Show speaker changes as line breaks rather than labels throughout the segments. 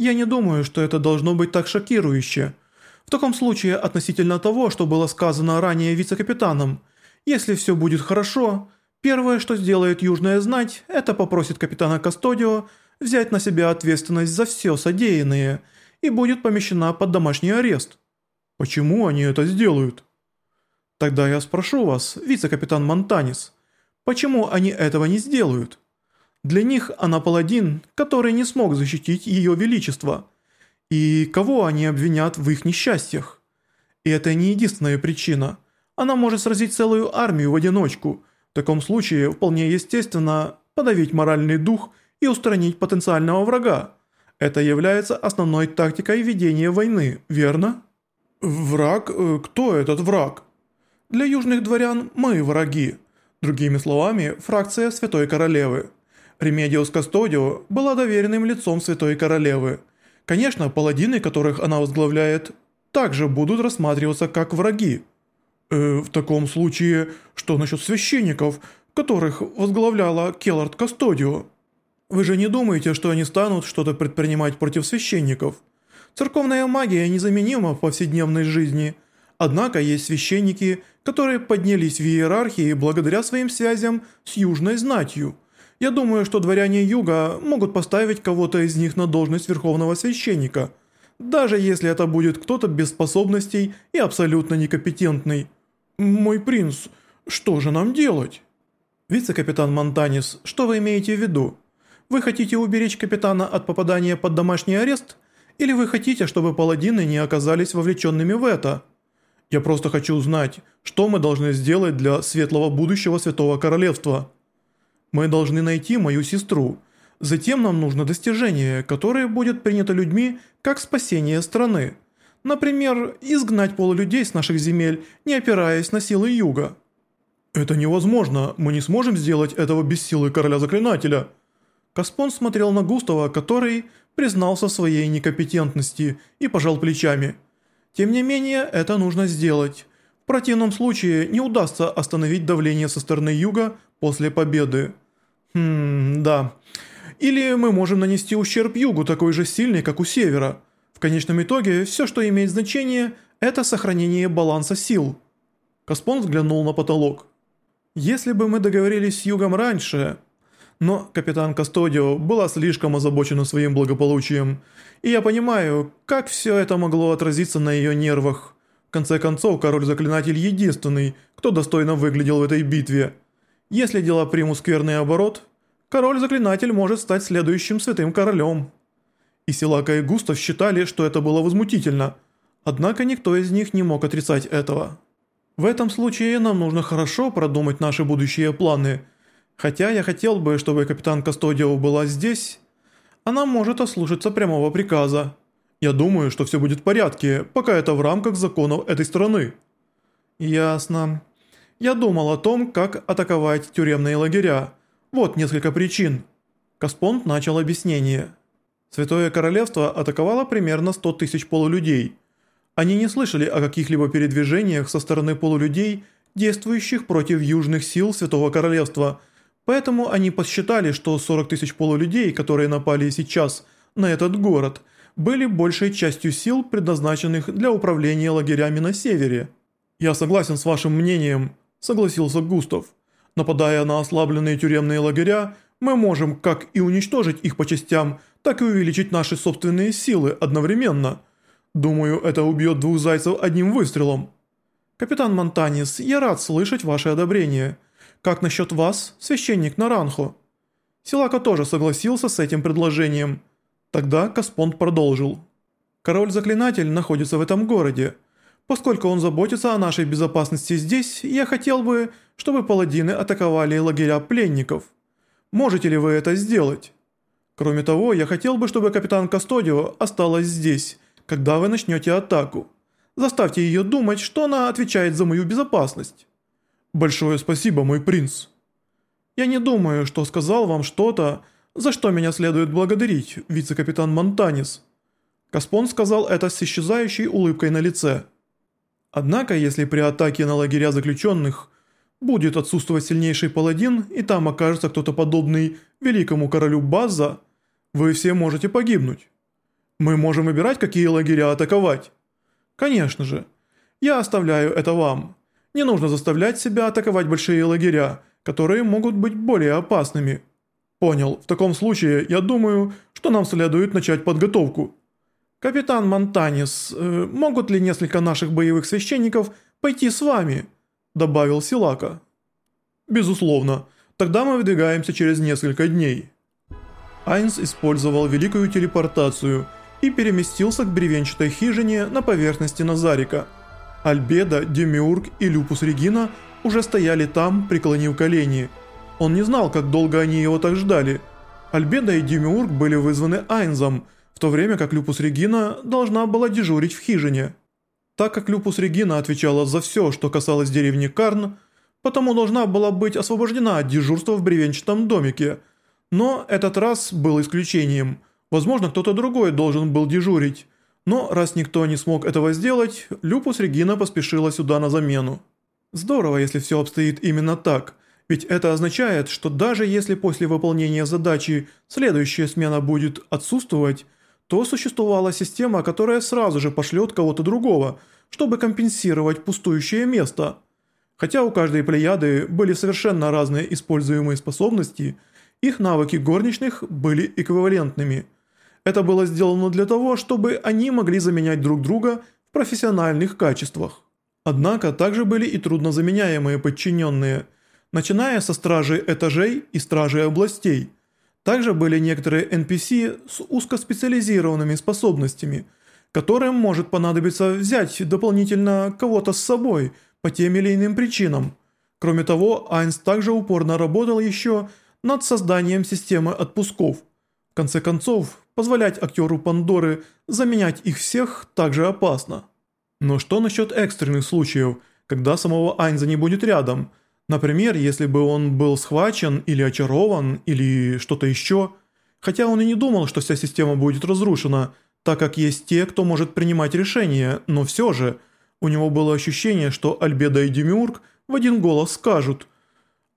Я не думаю, что это должно быть так шокирующе. В таком случае, относительно того, что было сказано ранее вице-капитаном, если все будет хорошо, первое, что сделает Южная Знать, это попросит капитана Кастодио взять на себя ответственность за все содеянное и будет помещена под домашний арест. Почему они это сделают? Тогда я спрошу вас, вице-капитан Монтанис, почему они этого не сделают? Для них она паладин, который не смог защитить ее величество. И кого они обвинят в их несчастьях? И это не единственная причина. Она может сразить целую армию в одиночку. В таком случае вполне естественно подавить моральный дух и устранить потенциального врага. Это является основной тактикой ведения войны, верно? Враг? Э, кто этот враг? Для южных дворян мы враги. Другими словами, фракция Святой Королевы. Ремедиус Кастодио была доверенным лицом Святой Королевы. Конечно, паладины, которых она возглавляет, также будут рассматриваться как враги. Э, в таком случае, что насчет священников, которых возглавляла Келлард Кастодио? Вы же не думаете, что они станут что-то предпринимать против священников? Церковная магия незаменима в повседневной жизни. Однако есть священники, которые поднялись в иерархии благодаря своим связям с южной знатью – я думаю, что дворяне Юга могут поставить кого-то из них на должность верховного священника, даже если это будет кто-то без способностей и абсолютно некомпетентный. Мой принц, что же нам делать? Вице-капитан Монтанис, что вы имеете в виду? Вы хотите уберечь капитана от попадания под домашний арест? Или вы хотите, чтобы паладины не оказались вовлеченными в это? Я просто хочу узнать, что мы должны сделать для светлого будущего Святого Королевства». Мы должны найти мою сестру. Затем нам нужно достижение, которое будет принято людьми как спасение страны. Например, изгнать полулюдей с наших земель, не опираясь на силы юга. Это невозможно, мы не сможем сделать этого без силы короля заклинателя. Каспон смотрел на Густава, который признался в своей некомпетентности и пожал плечами. Тем не менее, это нужно сделать. В противном случае не удастся остановить давление со стороны юга после победы. Хм, да. Или мы можем нанести ущерб югу такой же сильный, как у севера. В конечном итоге, все, что имеет значение, это сохранение баланса сил. Каспон взглянул на потолок. Если бы мы договорились с югом раньше... Но капитан Кастодио была слишком озабочена своим благополучием, и я понимаю, как все это могло отразиться на ее нервах. В конце концов, король-заклинатель единственный, кто достойно выглядел в этой битве – если дела примут скверный оборот, король-заклинатель может стать следующим святым королем. И Силака и Густав считали, что это было возмутительно, однако никто из них не мог отрицать этого. В этом случае нам нужно хорошо продумать наши будущие планы. Хотя я хотел бы, чтобы капитан Кастодио была здесь, она может ослушаться прямого приказа. Я думаю, что все будет в порядке, пока это в рамках законов этой страны. Ясно. Я думал о том, как атаковать тюремные лагеря. Вот несколько причин. Каспонт начал объяснение. Святое Королевство атаковало примерно 100 тысяч полулюдей. Они не слышали о каких-либо передвижениях со стороны полулюдей, действующих против южных сил Святого Королевства, поэтому они посчитали, что 40 тысяч полулюдей, которые напали сейчас на этот город, были большей частью сил, предназначенных для управления лагерями на севере. Я согласен с вашим мнением, согласился Густав. Нападая на ослабленные тюремные лагеря, мы можем как и уничтожить их по частям, так и увеличить наши собственные силы одновременно. Думаю, это убьет двух зайцев одним выстрелом. Капитан Монтанис, я рад слышать ваше одобрение. Как насчет вас, священник Наранхо? Силака тоже согласился с этим предложением. Тогда Каспонд продолжил. Король-заклинатель находится в этом городе. Поскольку он заботится о нашей безопасности здесь, я хотел бы, чтобы паладины атаковали лагеря пленников. Можете ли вы это сделать? Кроме того, я хотел бы, чтобы капитан Кастодио осталась здесь, когда вы начнете атаку. Заставьте ее думать, что она отвечает за мою безопасность. Большое спасибо, мой принц. Я не думаю, что сказал вам что-то, за что меня следует благодарить, вице-капитан Монтанис. Каспон сказал это с исчезающей улыбкой на лице. Однако, если при атаке на лагеря заключенных будет отсутствовать сильнейший паладин, и там окажется кто-то подобный великому королю База, вы все можете погибнуть. Мы можем выбирать, какие лагеря атаковать. Конечно же. Я оставляю это вам. Не нужно заставлять себя атаковать большие лагеря, которые могут быть более опасными. Понял. В таком случае, я думаю, что нам следует начать подготовку. Капитан Монтанис, э, могут ли несколько наших боевых священников пойти с вами? Добавил Силака. Безусловно. Тогда мы выдвигаемся через несколько дней. Айнс использовал великую телепортацию и переместился к бревенчатой хижине на поверхности Назарика. Альбеда, Демиург и Люпус Регина уже стояли там, преклонив колени. Он не знал, как долго они его так ждали. Альбеда и Демиург были вызваны Айнзом, в то время как Люпус Регина должна была дежурить в хижине. Так как Люпус Регина отвечала за все, что касалось деревни Карн, потому должна была быть освобождена от дежурства в бревенчатом домике. Но этот раз был исключением. Возможно, кто-то другой должен был дежурить. Но раз никто не смог этого сделать, Люпус Регина поспешила сюда на замену. Здорово, если все обстоит именно так, ведь это означает, что даже если после выполнения задачи следующая смена будет отсутствовать, то существовала система, которая сразу же пошлет кого-то другого, чтобы компенсировать пустующее место – Хотя у каждой плеяды были совершенно разные используемые способности, их навыки горничных были эквивалентными. Это было сделано для того, чтобы они могли заменять друг друга в профессиональных качествах. Однако также были и труднозаменяемые подчиненные, начиная со стражей этажей и стражей областей. Также были некоторые NPC с узкоспециализированными способностями, которым может понадобиться взять дополнительно кого-то с собой – по тем или иным причинам. Кроме того, Айнс также упорно работал еще над созданием системы отпусков. В конце концов, позволять актеру Пандоры заменять их всех также опасно. Но что насчет экстренных случаев, когда самого Айнза не будет рядом? Например, если бы он был схвачен или очарован, или что-то еще. Хотя он и не думал, что вся система будет разрушена, так как есть те, кто может принимать решения, но все же – у него было ощущение, что Альбеда и Демиург в один голос скажут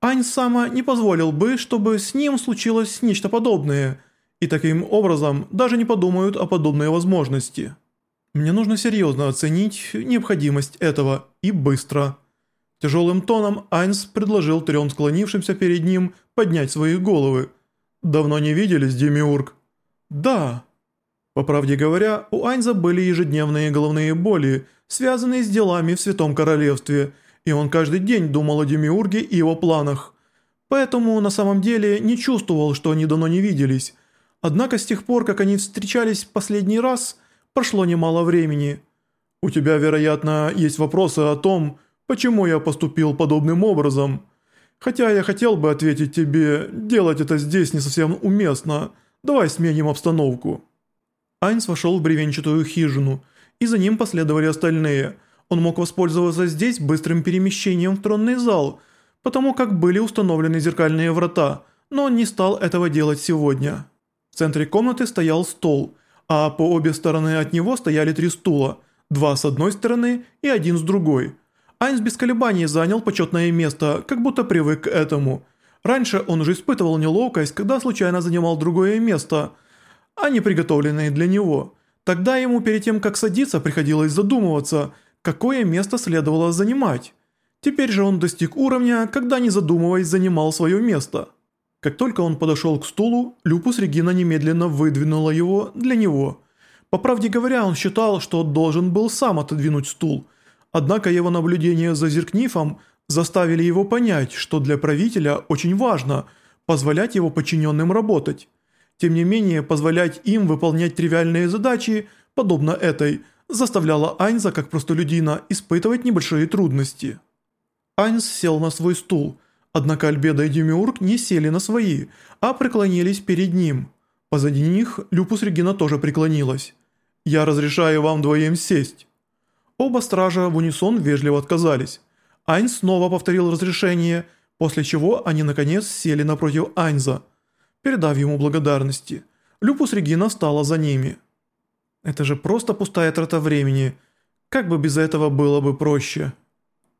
«Ань Сама не позволил бы, чтобы с ним случилось нечто подобное», и таким образом даже не подумают о подобной возможности. Мне нужно серьезно оценить необходимость этого и быстро. Тяжелым тоном Айнс предложил трем склонившимся перед ним поднять свои головы. «Давно не виделись, Демиург?» «Да». По правде говоря, у Айнза были ежедневные головные боли – связанные с делами в Святом Королевстве, и он каждый день думал о Демиурге и его планах. Поэтому на самом деле не чувствовал, что они давно не виделись. Однако с тех пор, как они встречались последний раз, прошло немало времени. У тебя, вероятно, есть вопросы о том, почему я поступил подобным образом. Хотя я хотел бы ответить тебе, делать это здесь не совсем уместно. Давай сменим обстановку». Айнс вошел в бревенчатую хижину – и за ним последовали остальные. Он мог воспользоваться здесь быстрым перемещением в тронный зал, потому как были установлены зеркальные врата, но он не стал этого делать сегодня. В центре комнаты стоял стол, а по обе стороны от него стояли три стула, два с одной стороны и один с другой. Айнс без колебаний занял почетное место, как будто привык к этому. Раньше он уже испытывал неловкость, когда случайно занимал другое место, а не приготовленное для него – Тогда ему перед тем, как садиться, приходилось задумываться, какое место следовало занимать. Теперь же он достиг уровня, когда не задумываясь занимал свое место. Как только он подошел к стулу, Люпус Регина немедленно выдвинула его для него. По правде говоря, он считал, что должен был сам отодвинуть стул. Однако его наблюдения за Зеркнифом заставили его понять, что для правителя очень важно позволять его подчиненным работать. Тем не менее, позволять им выполнять тривиальные задачи, подобно этой, заставляло Айнза как простолюдина испытывать небольшие трудности. Айнз сел на свой стул, однако Альбеда и Демиург не сели на свои, а преклонились перед ним. Позади них Люпус Регина тоже преклонилась. «Я разрешаю вам двоим сесть». Оба стража в унисон вежливо отказались. Айнз снова повторил разрешение, после чего они наконец сели напротив Айнза – передав ему благодарности. Люпус Регина стала за ними. Это же просто пустая трата времени. Как бы без этого было бы проще.